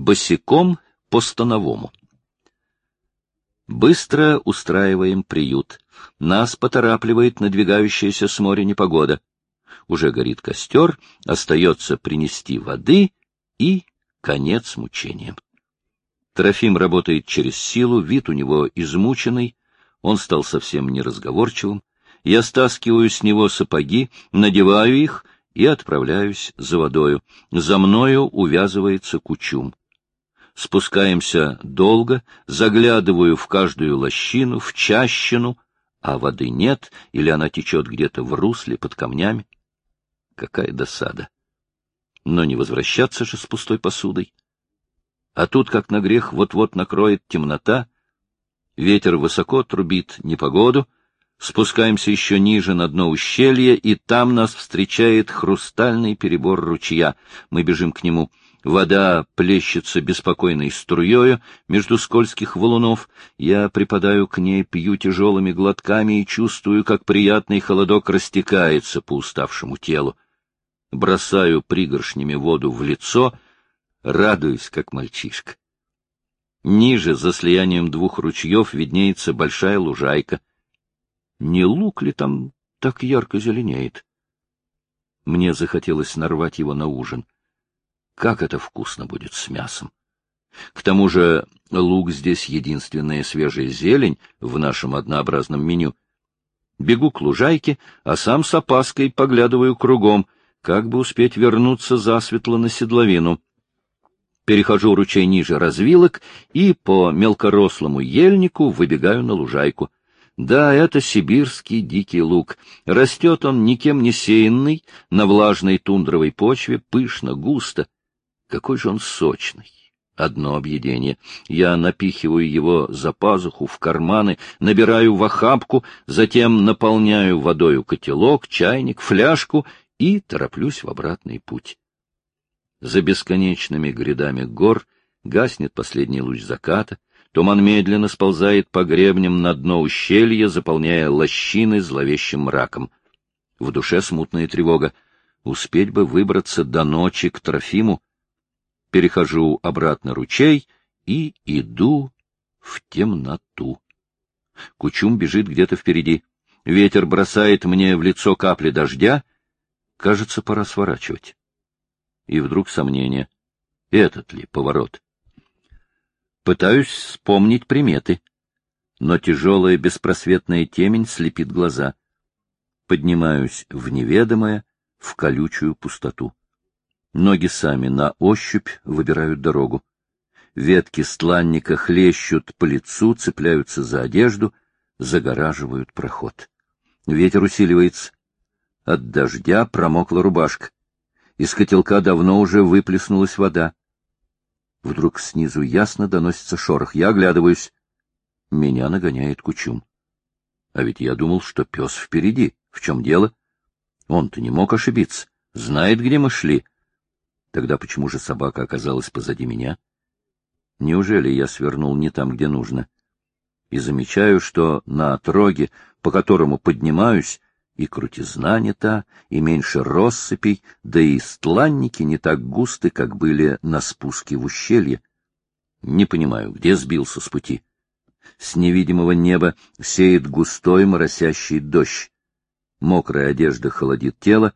Босиком по-становому. Быстро устраиваем приют. Нас поторапливает надвигающаяся с моря непогода. Уже горит костер, остается принести воды и конец мучениям. Трофим работает через силу, вид у него измученный, он стал совсем неразговорчивым. Я стаскиваю с него сапоги, надеваю их и отправляюсь за водою. За мною увязывается кучум. Спускаемся долго, заглядываю в каждую лощину, в чащину, а воды нет, или она течет где-то в русле под камнями. Какая досада! Но не возвращаться же с пустой посудой. А тут, как на грех, вот-вот накроет темнота, ветер высоко трубит непогоду, спускаемся еще ниже на дно ущелья, и там нас встречает хрустальный перебор ручья. Мы бежим к нему. Вода плещется беспокойной струею между скользких валунов. Я припадаю к ней, пью тяжелыми глотками и чувствую, как приятный холодок растекается по уставшему телу. Бросаю пригоршнями воду в лицо, радуюсь, как мальчишка. Ниже, за слиянием двух ручьев, виднеется большая лужайка. Не лук ли там так ярко зеленеет? Мне захотелось нарвать его на ужин. Как это вкусно будет с мясом! К тому же лук здесь единственная свежая зелень в нашем однообразном меню. Бегу к лужайке, а сам с опаской поглядываю кругом, как бы успеть вернуться засветло на седловину. Перехожу ручей ниже развилок и по мелкорослому ельнику выбегаю на лужайку. Да, это сибирский дикий лук. Растет он никем не сеянный, на влажной тундровой почве, пышно, густо. Какой же он сочный! Одно объедение. Я напихиваю его за пазуху, в карманы, набираю в охапку, затем наполняю водою котелок, чайник, фляжку и тороплюсь в обратный путь. За бесконечными грядами гор гаснет последний луч заката, туман медленно сползает по гребням на дно ущелья, заполняя лощины зловещим мраком. В душе смутная тревога. Успеть бы выбраться до ночи к Трофиму, перехожу обратно ручей и иду в темноту. Кучум бежит где-то впереди. Ветер бросает мне в лицо капли дождя. Кажется, пора сворачивать. И вдруг сомнение. Этот ли поворот? Пытаюсь вспомнить приметы. Но тяжелая беспросветная темень слепит глаза. Поднимаюсь в неведомое, в колючую пустоту. Ноги сами на ощупь выбирают дорогу. Ветки стланника хлещут по лицу, цепляются за одежду, загораживают проход. Ветер усиливается. От дождя промокла рубашка. Из котелка давно уже выплеснулась вода. Вдруг снизу ясно доносится шорох. Я оглядываюсь. Меня нагоняет кучум. А ведь я думал, что пес впереди. В чем дело? Он-то не мог ошибиться. Знает, где мы шли. Тогда почему же собака оказалась позади меня? Неужели я свернул не там, где нужно? И замечаю, что на отроге, по которому поднимаюсь, и крутизна не та, и меньше россыпей, да и стланники не так густы, как были на спуске в ущелье. Не понимаю, где сбился с пути. С невидимого неба сеет густой моросящий дождь. Мокрая одежда холодит тело,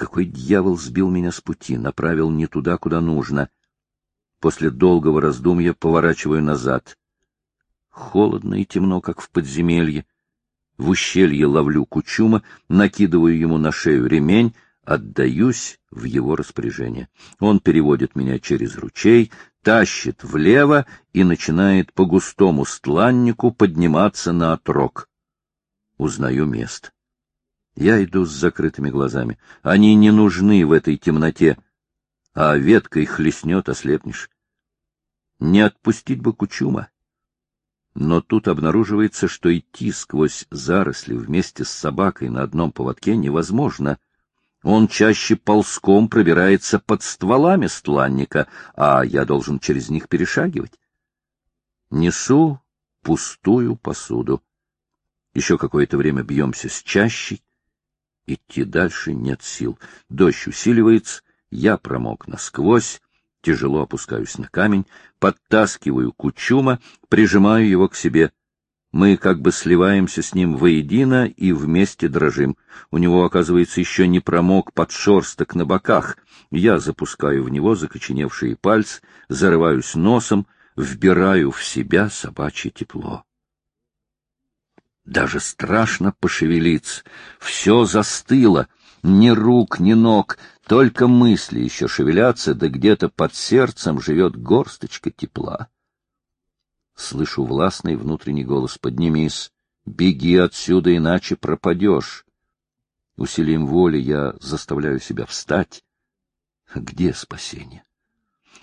какой дьявол сбил меня с пути, направил не туда, куда нужно. После долгого раздумья поворачиваю назад. Холодно и темно, как в подземелье. В ущелье ловлю кучума, накидываю ему на шею ремень, отдаюсь в его распоряжение. Он переводит меня через ручей, тащит влево и начинает по густому стланнику подниматься на отрог. Узнаю место. Я иду с закрытыми глазами. Они не нужны в этой темноте, а веткой хлестнет, ослепнешь. Не отпустить бы кучума. Но тут обнаруживается, что идти сквозь заросли вместе с собакой на одном поводке невозможно. Он чаще ползком пробирается под стволами стланника, а я должен через них перешагивать. Несу пустую посуду. Еще какое-то время бьемся с чащей, Идти дальше нет сил. Дождь усиливается, я промок насквозь, Тяжело опускаюсь на камень, подтаскиваю Кучума, прижимаю его к себе. Мы как бы сливаемся с ним воедино и вместе дрожим. У него, оказывается, еще не промок подшерсток на боках. Я запускаю в него закоченевшие пальцы, зарываюсь носом, вбираю в себя собачье тепло. Даже страшно пошевелиться. Все застыло. Ни рук, ни ног, только мысли еще шевелятся, да где-то под сердцем живет горсточка тепла. Слышу властный внутренний голос «Поднимись! Беги отсюда, иначе пропадешь!» Усилием воли я заставляю себя встать. Где спасение?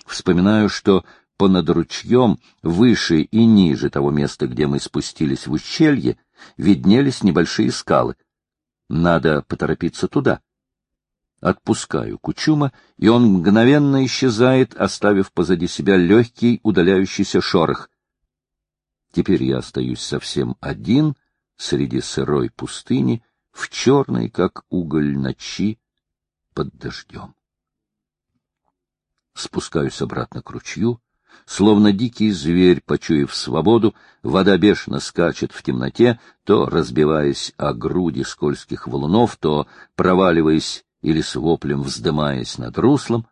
Вспоминаю, что понад ручьем, выше и ниже того места, где мы спустились в ущелье, виднелись небольшие скалы. Надо поторопиться туда. Отпускаю Кучума, и он мгновенно исчезает, оставив позади себя легкий удаляющийся шорох. Теперь я остаюсь совсем один среди сырой пустыни, в черной, как уголь ночи, под дождем. Спускаюсь обратно к ручью, Словно дикий зверь, почуяв свободу, вода бешено скачет в темноте, то разбиваясь о груди скользких валунов, то проваливаясь или с воплем вздымаясь над руслом.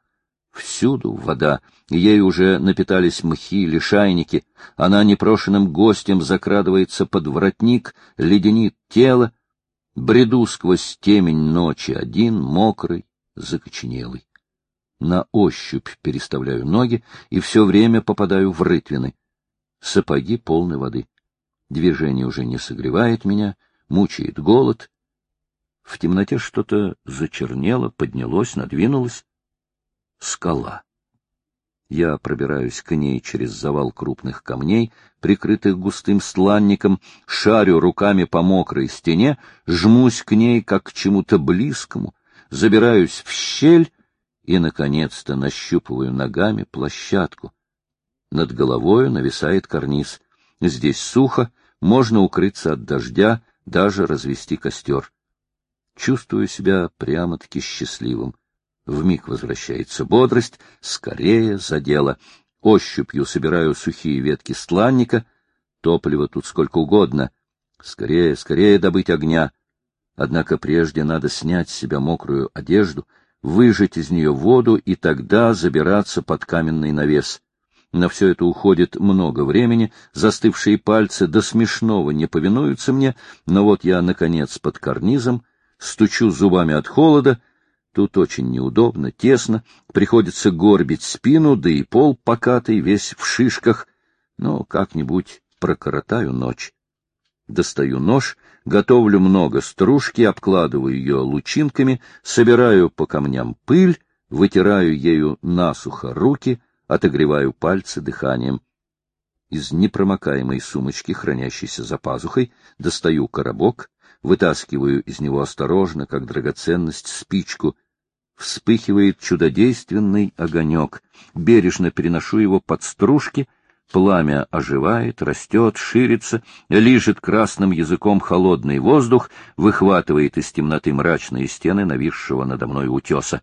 Всюду вода, ей уже напитались мхи или шайники, она непрошенным гостем закрадывается под воротник, леденит тело, бреду сквозь темень ночи один, мокрый, закоченелый на ощупь переставляю ноги и все время попадаю в рытвины. Сапоги полны воды. Движение уже не согревает меня, мучает голод. В темноте что-то зачернело, поднялось, надвинулось. Скала. Я пробираюсь к ней через завал крупных камней, прикрытых густым стланником, шарю руками по мокрой стене, жмусь к ней, как к чему-то близкому, забираюсь в щель и, наконец-то, нащупываю ногами площадку. Над головою нависает карниз. Здесь сухо, можно укрыться от дождя, даже развести костер. Чувствую себя прямо-таки счастливым. Вмиг возвращается бодрость, скорее за дело. Ощупью собираю сухие ветки стланника, топлива тут сколько угодно. Скорее, скорее добыть огня. Однако прежде надо снять с себя мокрую одежду — выжать из нее воду и тогда забираться под каменный навес. На все это уходит много времени, застывшие пальцы до смешного не повинуются мне, но вот я, наконец, под карнизом, стучу зубами от холода, тут очень неудобно, тесно, приходится горбить спину, да и пол покатый, весь в шишках, но как-нибудь прокоротаю ночь. Достаю нож, готовлю много стружки, обкладываю ее лучинками, собираю по камням пыль, вытираю ею насухо руки, отогреваю пальцы дыханием. Из непромокаемой сумочки, хранящейся за пазухой, достаю коробок, вытаскиваю из него осторожно, как драгоценность, спичку. Вспыхивает чудодейственный огонек. Бережно переношу его под стружки — Пламя оживает, растет, ширится, лижет красным языком холодный воздух, выхватывает из темноты мрачные стены нависшего надо мной утеса.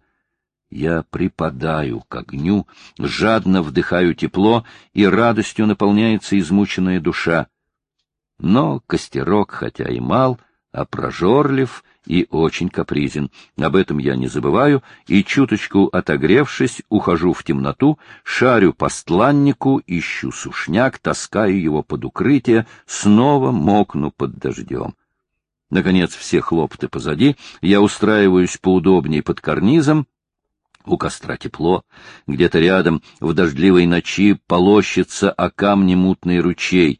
Я припадаю к огню, жадно вдыхаю тепло, и радостью наполняется измученная душа. Но костерок, хотя и мал, а прожорлив и очень капризен. Об этом я не забываю, и, чуточку отогревшись, ухожу в темноту, шарю по стланнику, ищу сушняк, таскаю его под укрытие, снова мокну под дождем. Наконец, все хлопоты позади, я устраиваюсь поудобнее под карнизом, у костра тепло, где-то рядом в дождливой ночи полощется о камне мутный ручей.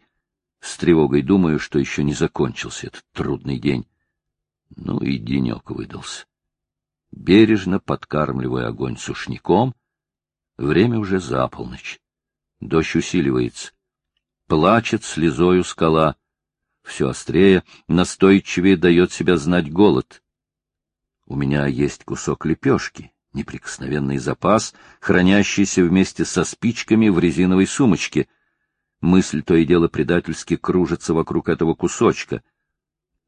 С тревогой думаю, что еще не закончился этот трудный день. Ну и денек выдался. Бережно подкармливая огонь сушняком, время уже за полночь. Дождь усиливается. Плачет слезою скала. Все острее, настойчивее дает себя знать голод. У меня есть кусок лепешки, неприкосновенный запас, хранящийся вместе со спичками в резиновой сумочке. Мысль то и дело предательски кружится вокруг этого кусочка —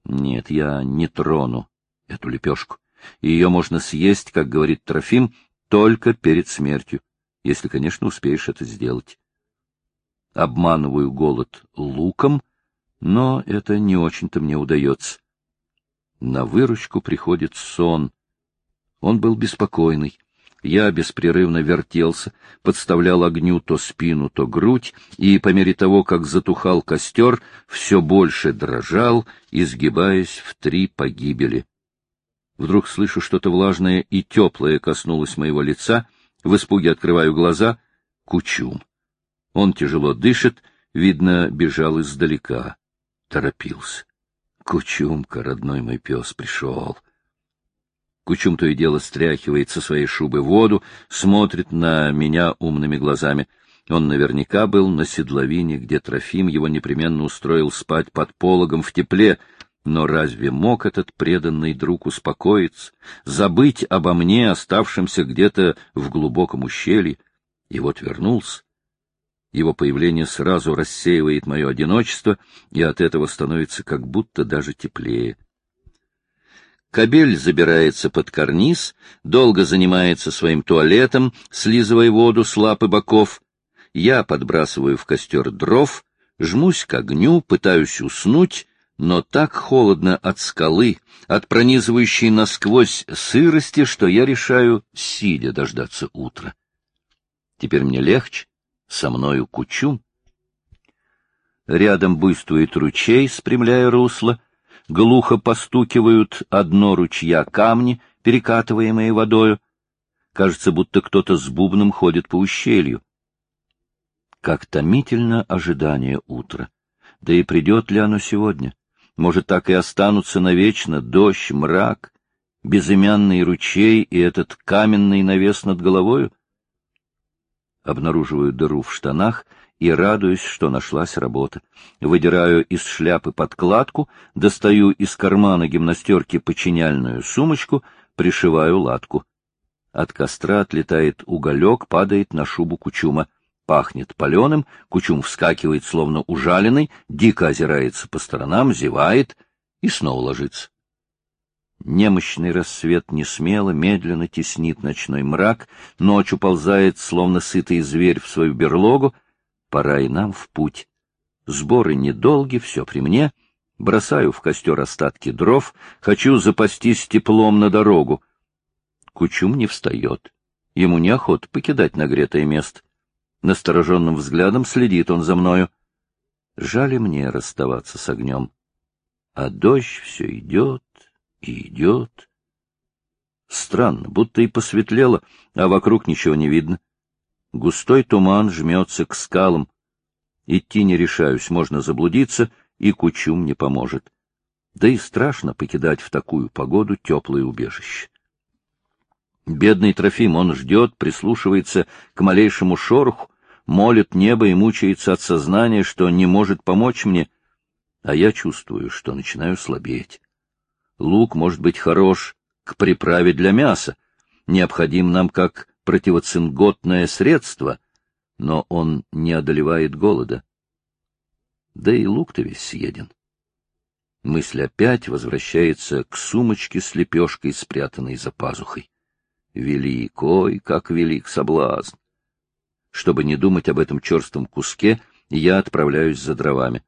нет, я не трону эту лепешку. Ее можно съесть, как говорит Трофим, только перед смертью. если, конечно, успеешь это сделать. Обманываю голод луком, но это не очень-то мне удается. На выручку приходит сон. Он был беспокойный. Я беспрерывно вертелся, подставлял огню то спину, то грудь, и по мере того, как затухал костер, все больше дрожал, изгибаясь в три погибели. Вдруг слышу что-то влажное и теплое коснулось моего лица, в испуге открываю глаза — Кучум. Он тяжело дышит, видно, бежал издалека. Торопился. Кучумка, родной мой пес, пришел. Кучум то и дело стряхивает со своей шубы воду, смотрит на меня умными глазами. Он наверняка был на седловине, где Трофим его непременно устроил спать под пологом в тепле, но разве мог этот преданный друг успокоиться, забыть обо мне, оставшемся где-то в глубоком ущелье? И вот вернулся. Его появление сразу рассеивает мое одиночество, и от этого становится как будто даже теплее. Кобель забирается под карниз, долго занимается своим туалетом, слизывая воду с лап и боков. Я подбрасываю в костер дров, жмусь к огню, пытаюсь уснуть, но так холодно от скалы, от пронизывающей насквозь сырости, что я решаю, сидя, дождаться утра. Теперь мне легче, со мною кучу. Рядом буйствует ручей, спрямляя русло, глухо постукивают одно ручья камни, перекатываемые водою. Кажется, будто кто-то с бубном ходит по ущелью. Как томительно ожидание утра. Да и придет ли оно сегодня? Может, так и останутся навечно дождь, мрак, безымянный ручей и этот каменный навес над головою? Обнаруживаю дыру в штанах и радуюсь, что нашлась работа. Выдираю из шляпы подкладку, достаю из кармана гимнастерки починяльную сумочку, пришиваю латку. От костра отлетает уголек, падает на шубу кучума. Пахнет паленым, кучум вскакивает, словно ужаленный, дико озирается по сторонам, зевает и снова ложится. Немощный рассвет несмело, медленно теснит ночной мрак, ночь уползает, словно сытый зверь, в свою берлогу, Пора и нам в путь. Сборы недолги, все при мне. Бросаю в костер остатки дров, хочу запастись теплом на дорогу. Кучум не встает. Ему неохота покидать нагретое место. Настороженным взглядом следит он за мною. Жаль мне расставаться с огнем. А дождь все идет и идет. Странно, будто и посветлело, а вокруг ничего не видно. Густой туман жмется к скалам. Идти не решаюсь, можно заблудиться, и кучум не поможет. Да и страшно покидать в такую погоду теплое убежище. Бедный Трофим, он ждет, прислушивается к малейшему шороху, молит небо и мучается от сознания, что не может помочь мне, а я чувствую, что начинаю слабеть. Лук может быть хорош к приправе для мяса, необходим нам как противоцинготное средство, но он не одолевает голода. Да и лук-то весь съеден. Мысль опять возвращается к сумочке с лепешкой, спрятанной за пазухой. Великой, как велик соблазн! Чтобы не думать об этом черстом куске, я отправляюсь за дровами.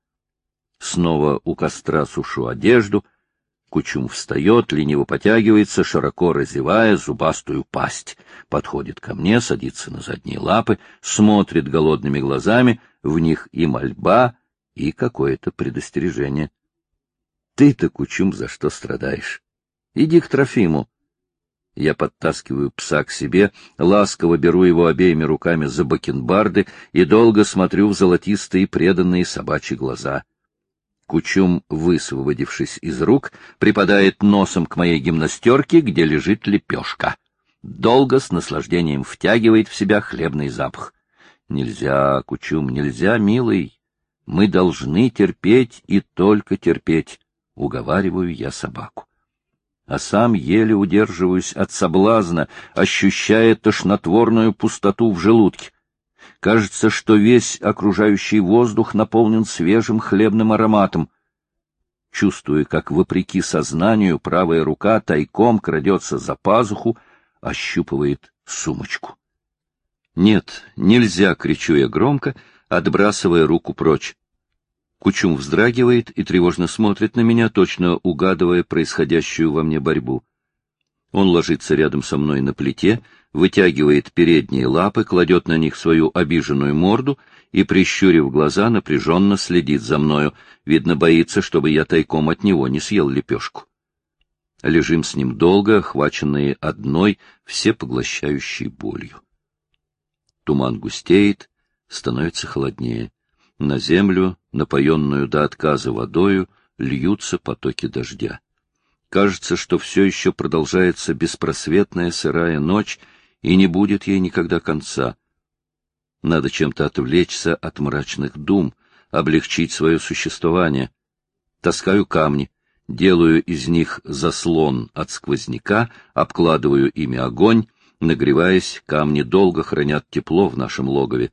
Снова у костра сушу одежду — Кучум встает, лениво потягивается, широко разевая зубастую пасть. Подходит ко мне, садится на задние лапы, смотрит голодными глазами, в них и мольба, и какое-то предостережение. Ты-то, Кучум, за что страдаешь? Иди к Трофиму. Я подтаскиваю пса к себе, ласково беру его обеими руками за бакенбарды и долго смотрю в золотистые преданные собачьи глаза — Кучум, высвободившись из рук, припадает носом к моей гимнастерке, где лежит лепешка. Долго с наслаждением втягивает в себя хлебный запах. Нельзя, Кучум, нельзя, милый. Мы должны терпеть и только терпеть, — уговариваю я собаку. А сам еле удерживаюсь от соблазна, ощущая тошнотворную пустоту в желудке. Кажется, что весь окружающий воздух наполнен свежим хлебным ароматом. Чувствую, как, вопреки сознанию, правая рука тайком крадется за пазуху, ощупывает сумочку. Нет, нельзя, кричу я громко, отбрасывая руку прочь. Кучум вздрагивает и тревожно смотрит на меня, точно угадывая происходящую во мне борьбу. Он ложится рядом со мной на плите, вытягивает передние лапы, кладет на них свою обиженную морду и, прищурив глаза, напряженно следит за мною. Видно, боится, чтобы я тайком от него не съел лепешку. Лежим с ним долго, охваченные одной, всепоглощающей болью. Туман густеет, становится холоднее. На землю, напоенную до отказа водою, льются потоки дождя. Кажется, что все еще продолжается беспросветная сырая ночь, и не будет ей никогда конца. Надо чем-то отвлечься от мрачных дум, облегчить свое существование. Таскаю камни, делаю из них заслон от сквозняка, обкладываю ими огонь, Нагреваясь, камни долго хранят тепло в нашем логове.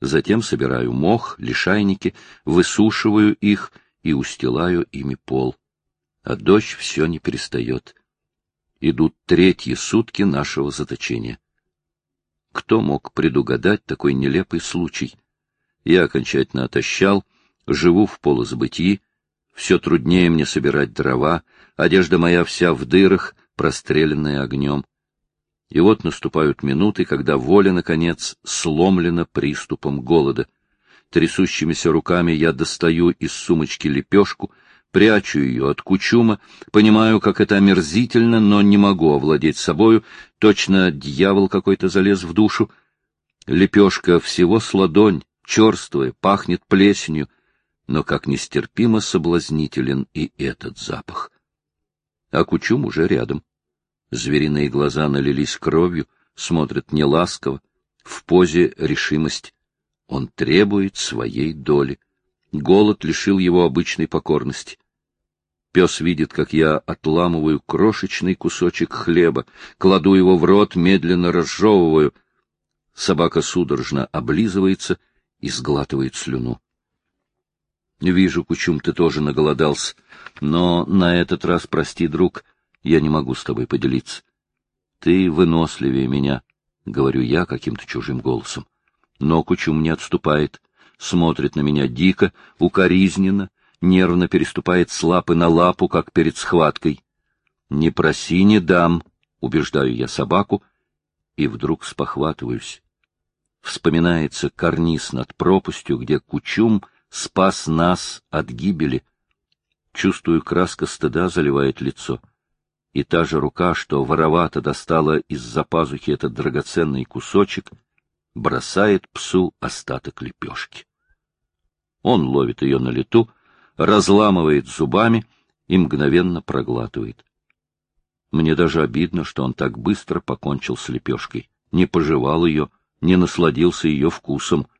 Затем собираю мох, лишайники, высушиваю их и устилаю ими пол. А дождь все не перестает. Идут третьи сутки нашего заточения. Кто мог предугадать такой нелепый случай? Я окончательно отощал, живу в полузабытии, все труднее мне собирать дрова, одежда моя вся в дырах, простреленная огнем. И вот наступают минуты, когда воля, наконец, сломлена приступом голода. Трясущимися руками я достаю из сумочки лепешку, прячу ее от кучума, понимаю, как это омерзительно, но не могу овладеть собою, точно дьявол какой-то залез в душу. Лепешка всего с ладонь, черствая, пахнет плесенью, но как нестерпимо соблазнителен и этот запах. А кучум уже рядом. Звериные глаза налились кровью, смотрят неласково, в позе решимость. Он требует своей доли. Голод лишил его обычной покорности. Пес видит, как я отламываю крошечный кусочек хлеба, кладу его в рот, медленно разжевываю. Собака судорожно облизывается и сглатывает слюну. Вижу, Кучум, ты тоже наголодался, но на этот раз, прости, друг, я не могу с тобой поделиться. Ты выносливее меня, — говорю я каким-то чужим голосом. Но Кучум не отступает, смотрит на меня дико, укоризненно, нервно переступает с лапы на лапу, как перед схваткой. «Не проси, не дам», — убеждаю я собаку, и вдруг спохватываюсь. Вспоминается карниз над пропастью, где Кучум спас нас от гибели. Чувствую, краска стыда заливает лицо и та же рука, что воровато достала из-за пазухи этот драгоценный кусочек, бросает псу остаток лепешки. Он ловит ее на лету, разламывает зубами и мгновенно проглатывает. Мне даже обидно, что он так быстро покончил с лепешкой, не пожевал ее, не насладился ее вкусом —